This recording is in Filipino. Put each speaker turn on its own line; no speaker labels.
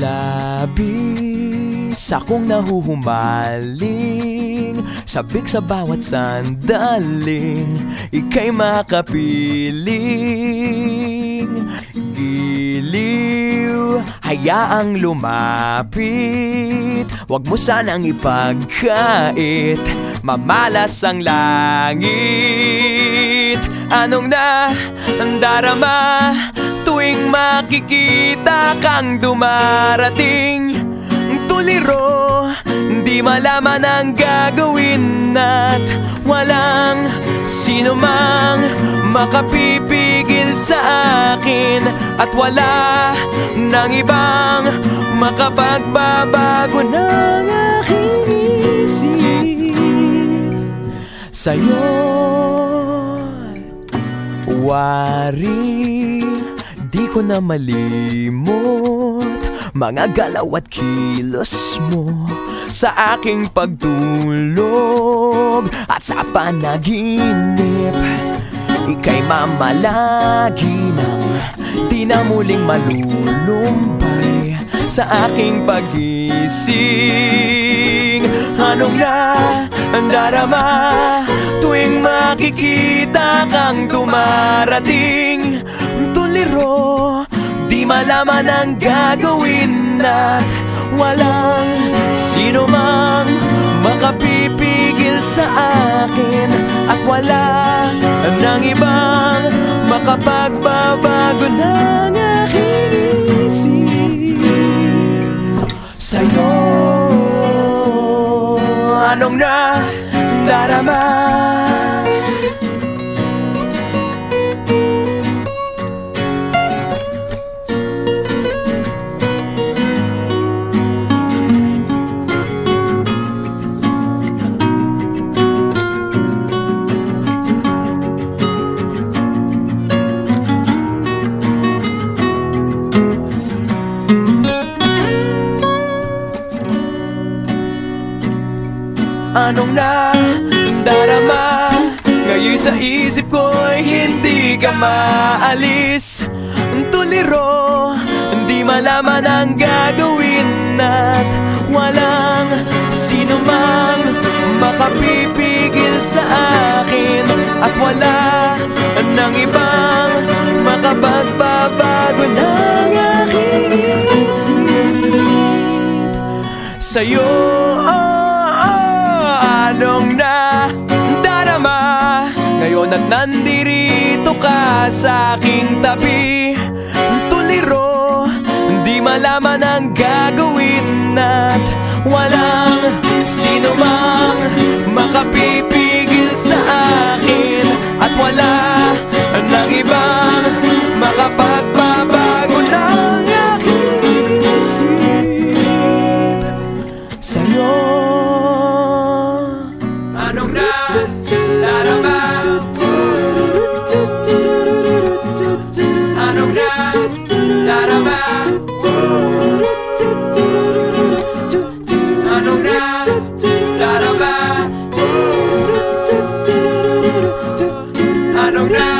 labis Akong nahuhumaling Sabik sa bawat sandaling Ika'y makapiling Giliw Hayaang lumapit Huwag mo sanang ipagkait Mamalas ang langit. Anong na ang darama Tuwing makikita kang dumarating. Tuliro Di malaman ang gagawin At walang sino mang Makapipigil sa akin. At wala nang ibang Makapagbabago ng aking isip. Sa'yo Wari Di ko na malimot Mga galaw at kilos mo Sa aking pagtulog At sa panaginip. Ika'y mamalagi ng Di na muling malulumbay Sa aking pagising. Anong na ang darama Tuwing makikita kang dumarating Tuliro Di malaman ang gagawin At walang sino mang Makapipigil sa akin At wala nang ibang Makapagbabago ng aking isip. Sa'yo Anong na darama Ngayon sa isip ko'y hindi ka maalis. Tuliro Di malaman ang gagawin At walang sino mang Makapipigil sa akin. At wala nang ibang Makapagbabago ng aking isip. Sa'yo Anong na darama Ngayon at nandirito ka sa aking tabi. Tuliro Di malaman ang gagawin At walang sino mang Makapipigil sa akin I don't know.